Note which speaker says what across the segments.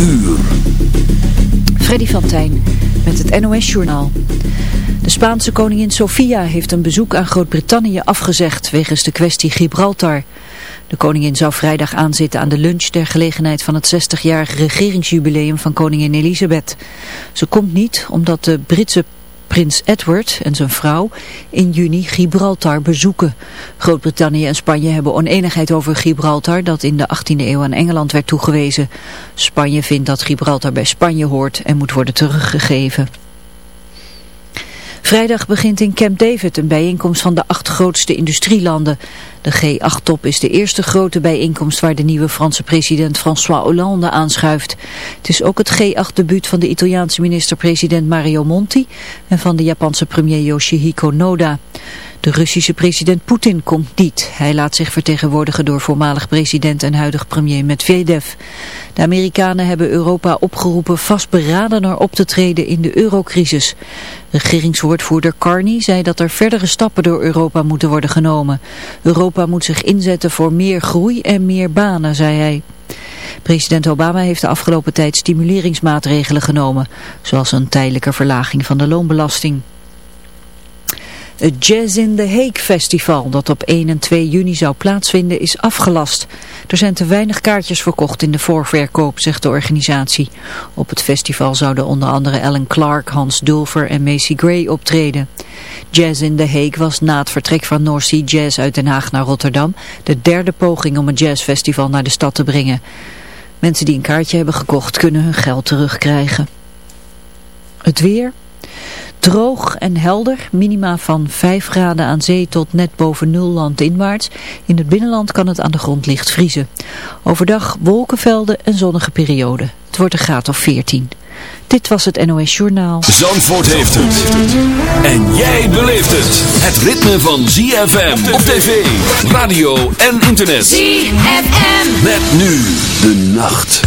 Speaker 1: uur.
Speaker 2: Freddy van Tijn met het NOS-journaal. De Spaanse koningin Sofia heeft een bezoek aan Groot-Brittannië afgezegd wegens de kwestie Gibraltar. De koningin zou vrijdag aanzitten aan de lunch ter gelegenheid van het 60-jarig regeringsjubileum van koningin Elisabeth. Ze komt niet omdat de Britse prins Edward en zijn vrouw in juni Gibraltar bezoeken. Groot-Brittannië en Spanje hebben oneenigheid over Gibraltar dat in de 18e eeuw aan Engeland werd toegewezen. Spanje vindt dat Gibraltar bij Spanje hoort en moet worden teruggegeven. Vrijdag begint in Camp David een bijeenkomst van de acht grootste industrielanden. De G8-top is de eerste grote bijeenkomst waar de nieuwe Franse president François Hollande aanschuift. Het is ook het G8-debuut van de Italiaanse minister-president Mario Monti en van de Japanse premier Yoshihiko Noda. De Russische president Poetin komt niet. Hij laat zich vertegenwoordigen door voormalig president en huidig premier Medvedev. De Amerikanen hebben Europa opgeroepen vastberadener op te treden in de eurocrisis. Regeringswoordvoerder Carney zei dat er verdere stappen door Europa moeten worden genomen. Europa moet zich inzetten voor meer groei en meer banen, zei hij. President Obama heeft de afgelopen tijd stimuleringsmaatregelen genomen, zoals een tijdelijke verlaging van de loonbelasting. Het Jazz in the Hague festival dat op 1 en 2 juni zou plaatsvinden is afgelast. Er zijn te weinig kaartjes verkocht in de voorverkoop, zegt de organisatie. Op het festival zouden onder andere Alan Clark, Hans Dulfer en Macy Gray optreden. Jazz in the Hague was na het vertrek van North Sea Jazz uit Den Haag naar Rotterdam de derde poging om een jazzfestival naar de stad te brengen. Mensen die een kaartje hebben gekocht kunnen hun geld terugkrijgen. Het weer... Droog en helder, minima van 5 graden aan zee tot net boven nul landinwaarts. In het binnenland kan het aan de grond licht vriezen. Overdag wolkenvelden en zonnige perioden. Het wordt een graad of 14. Dit was het NOS Journaal.
Speaker 1: Zandvoort heeft het. En jij beleeft het. Het ritme van ZFM op tv, radio en internet.
Speaker 3: ZFM.
Speaker 1: Met nu de nacht.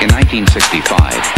Speaker 4: In 1965,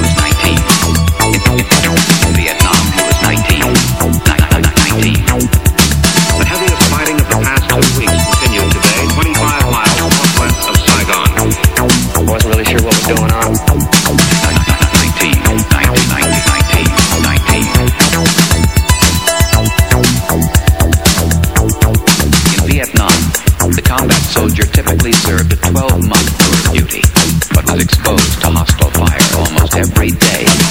Speaker 4: every day.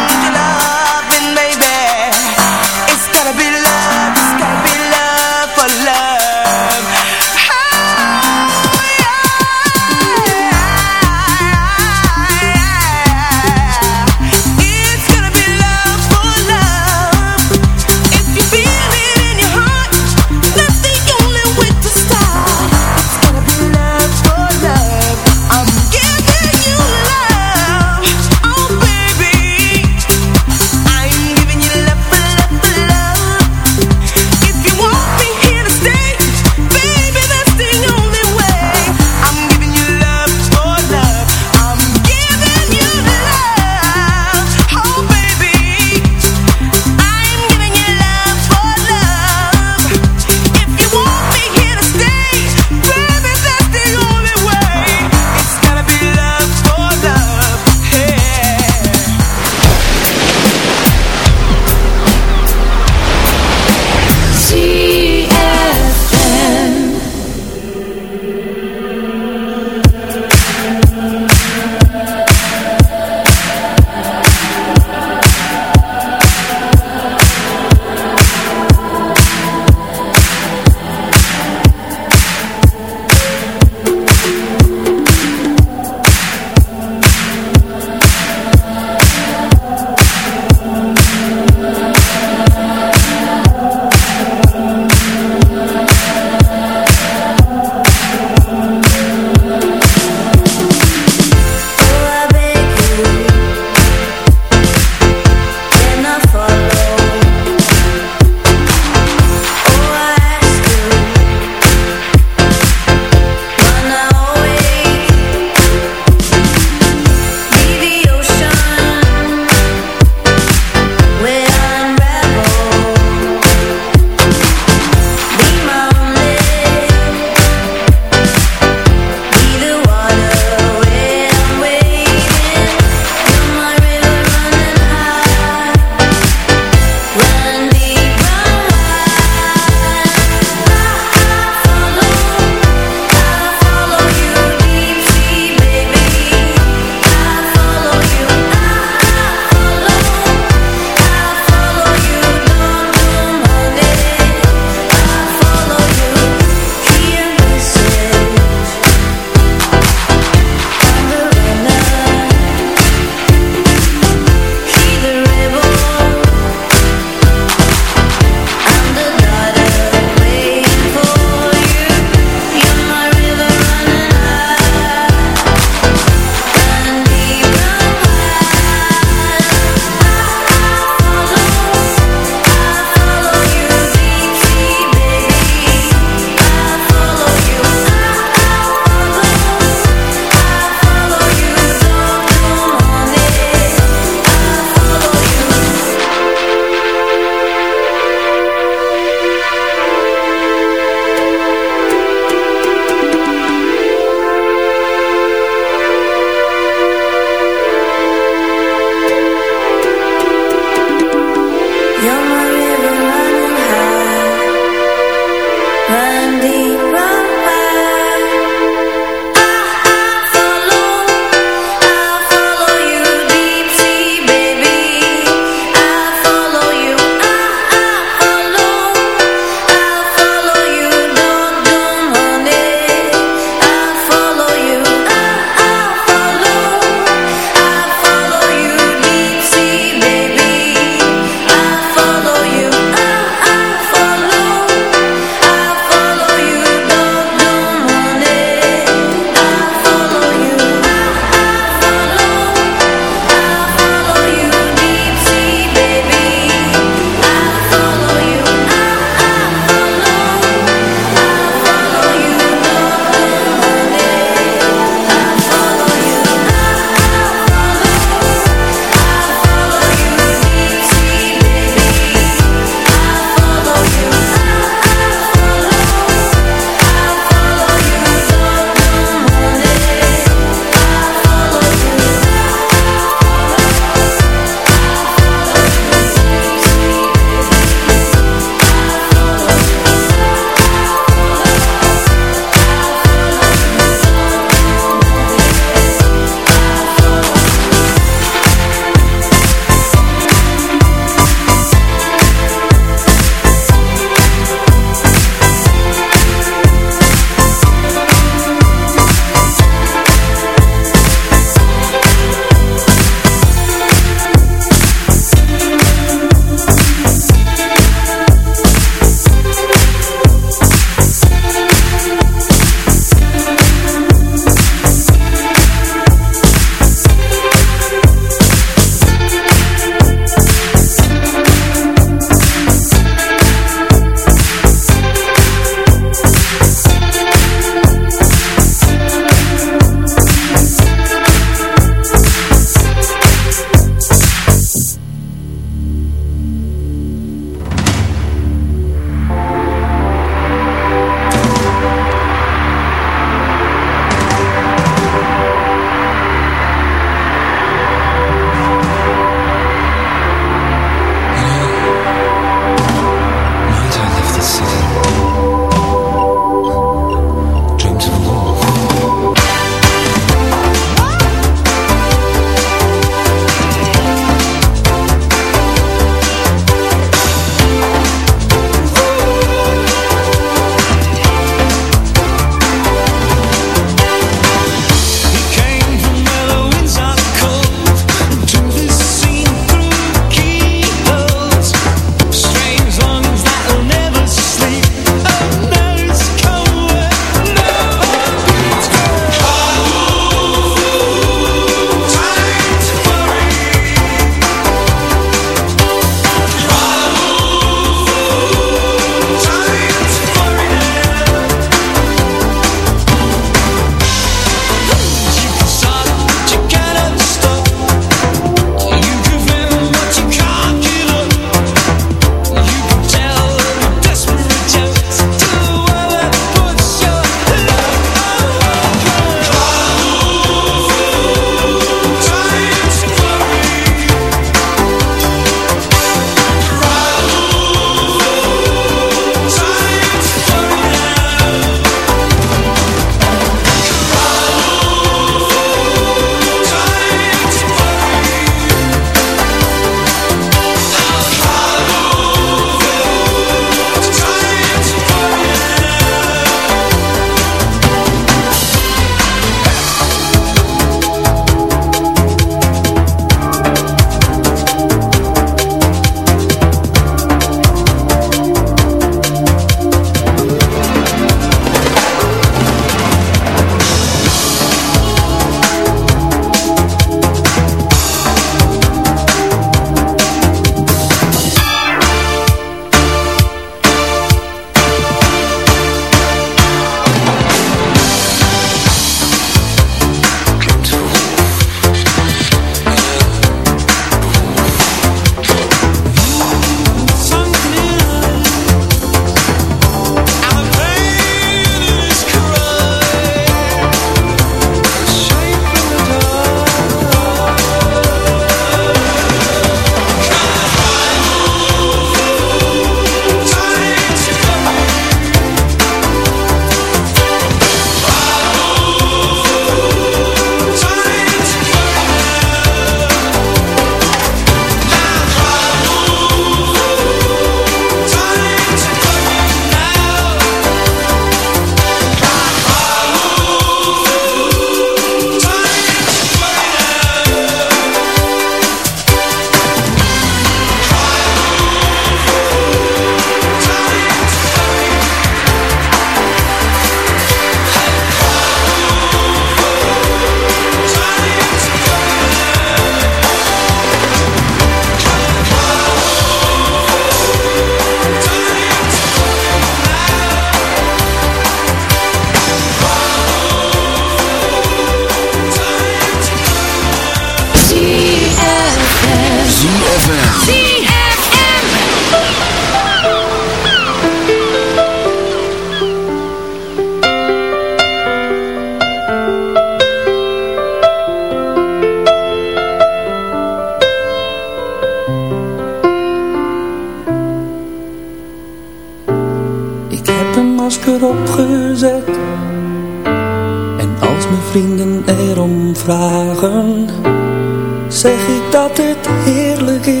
Speaker 5: het heerlijk is.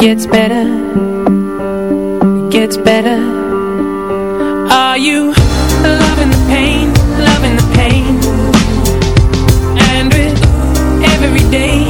Speaker 6: gets better, it gets better. Are you loving the pain, loving the pain? And with every day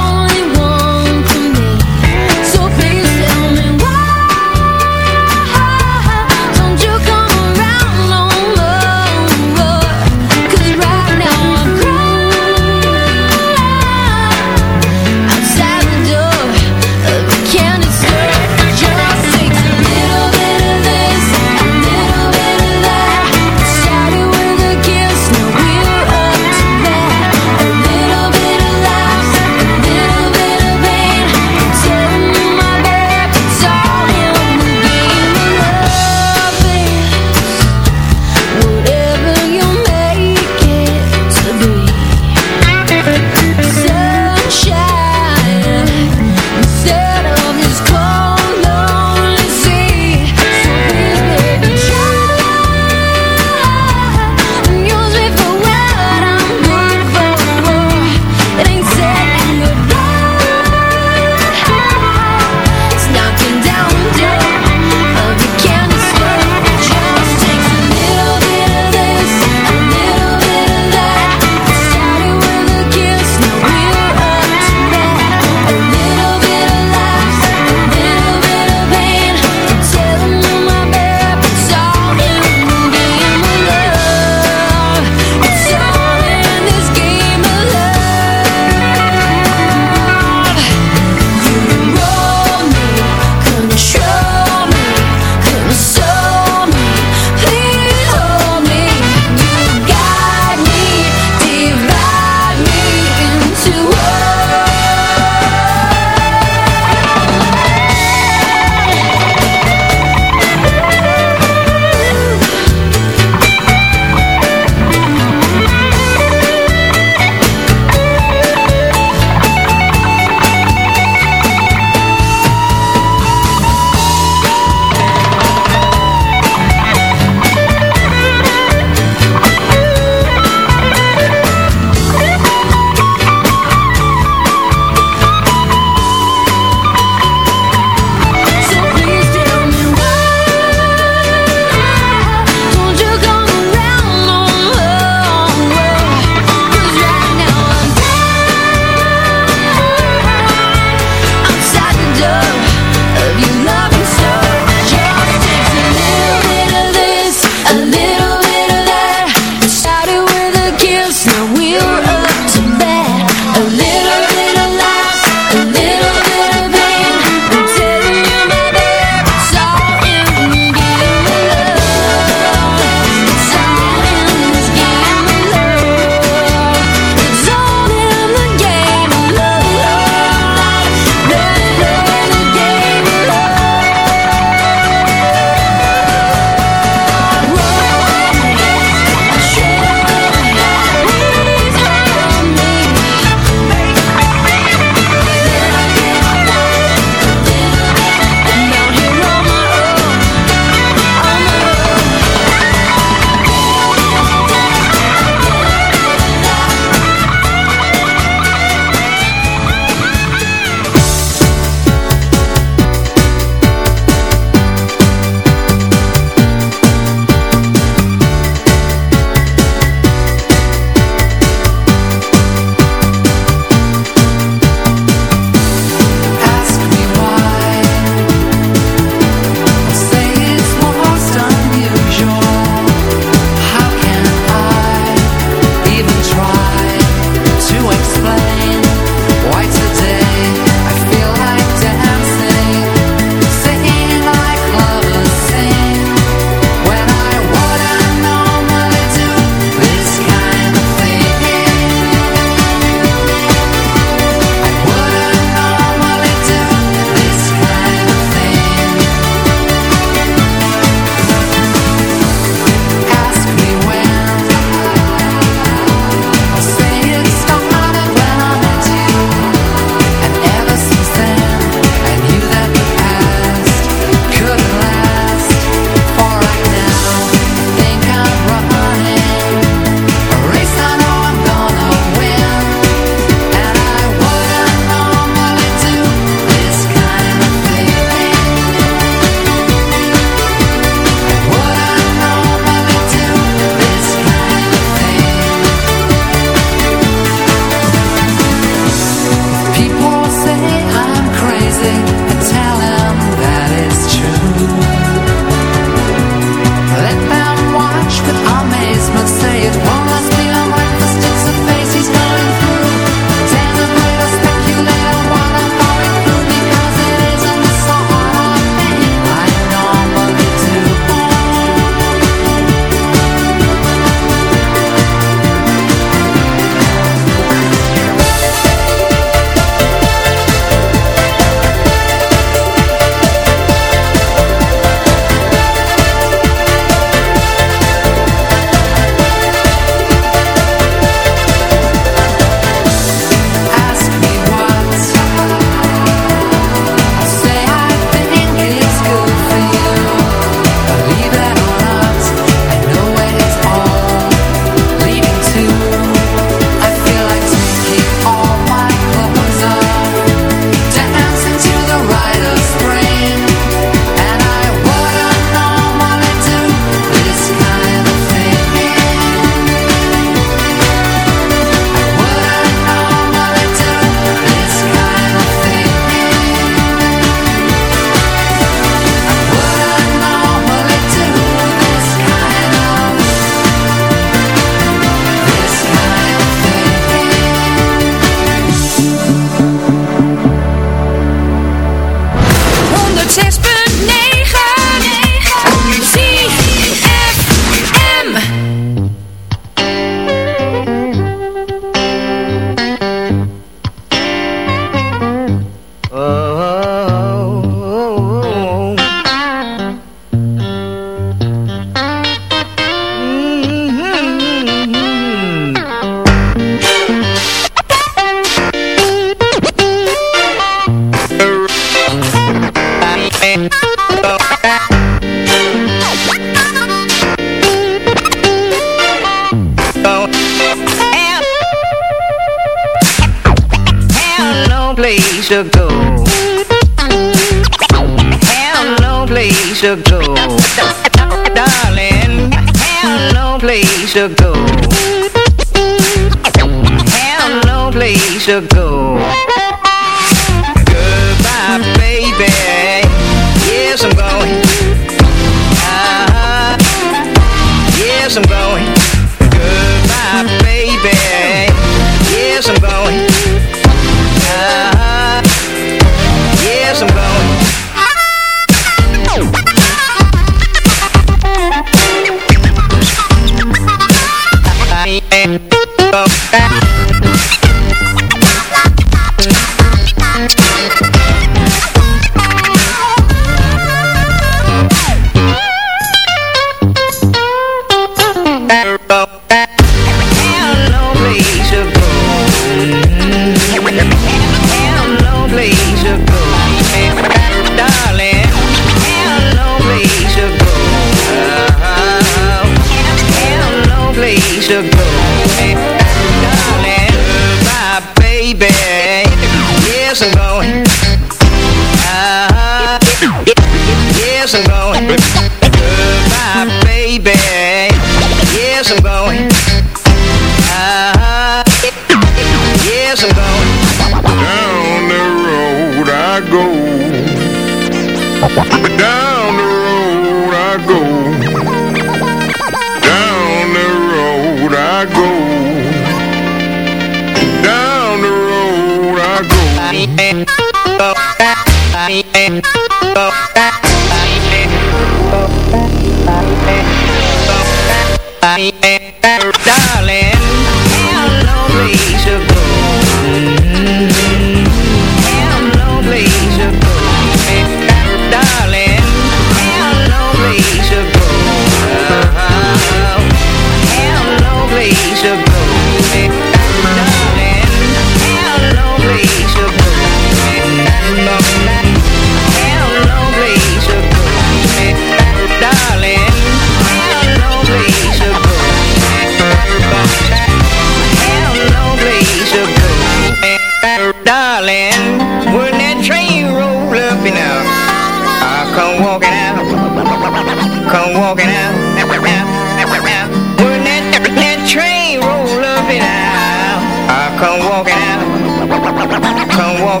Speaker 7: Oh,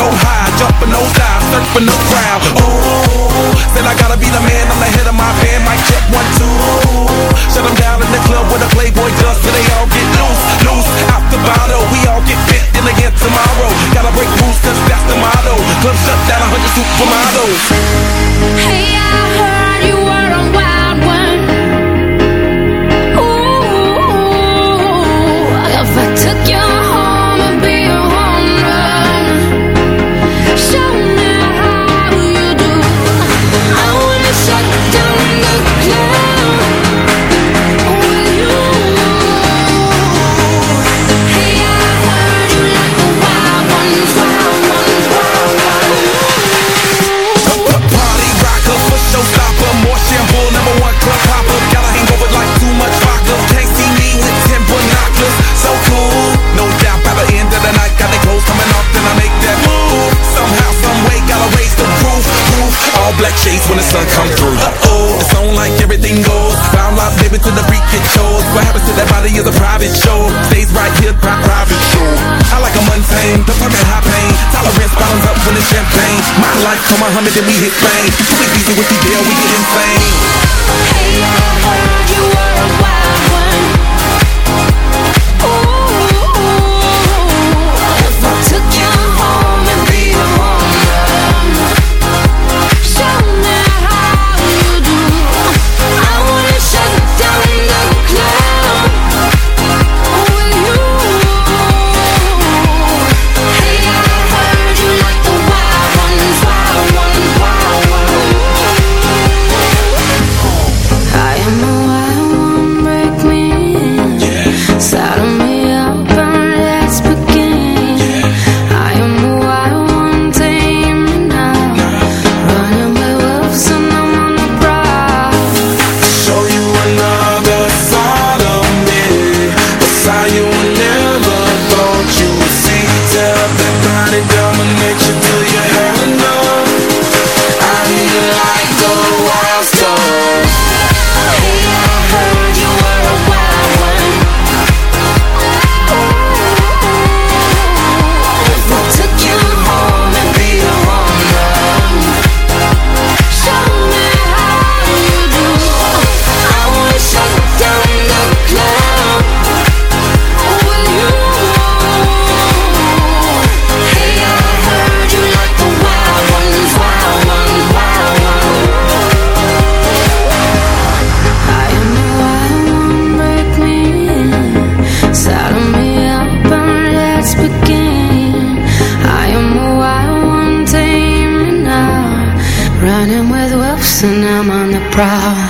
Speaker 7: so high, jumping no dive, surfing the crowd. Ooh, said I gotta be the man, I'm the head of my band. Mic check one two. Shut them down in the club with a Playboy does, so they all get loose, loose out the bottle. We all get fit in again tomorrow. Gotta break rules, cause that's the motto. Club shut down,
Speaker 8: a hundred supermodels. Hey, I heard
Speaker 7: shades when the sun come through. Uh-oh, it's on like everything goes. Round life, baby, till the freak it shows. What happens to that body is a private show. Stays right here, pri private show. I like a mundane, don't high pain. Tolerance bottoms up when it's champagne. My life, come on, humming, then we hit fame. Too busy with the deal, we get insane.
Speaker 8: Hey, I heard you were a wild
Speaker 9: proud.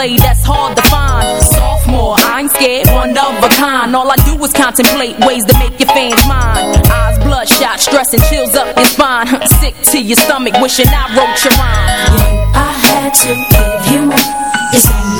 Speaker 10: wordplay, that's hard to find. Sophomore, I ain't scared, one of a kind. All I do is contemplate ways to make your fans mine. Eyes bloodshot, stress and chills up your spine. Sick to your stomach, wishing I wrote your rhyme.
Speaker 7: I had to give you more.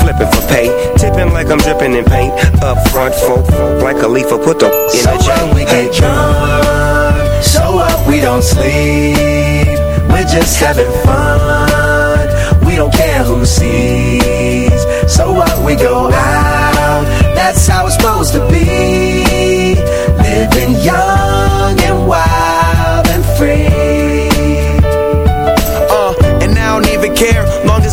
Speaker 11: I'm dripping in paint. Up front, folk, like a leaf, put the in
Speaker 12: so
Speaker 11: a chain.
Speaker 12: we get drunk, so up, we don't sleep. We're just having fun. We don't care who sees. So what we go out, that's how it's supposed to be. Living young and wild and free.
Speaker 9: Uh, and I don't even care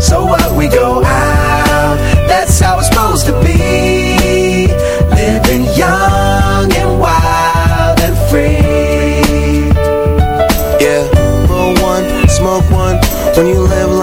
Speaker 8: So what we go out, that's how it's supposed to be. Living young and wild and free.
Speaker 9: Yeah, roll one, smoke one. When you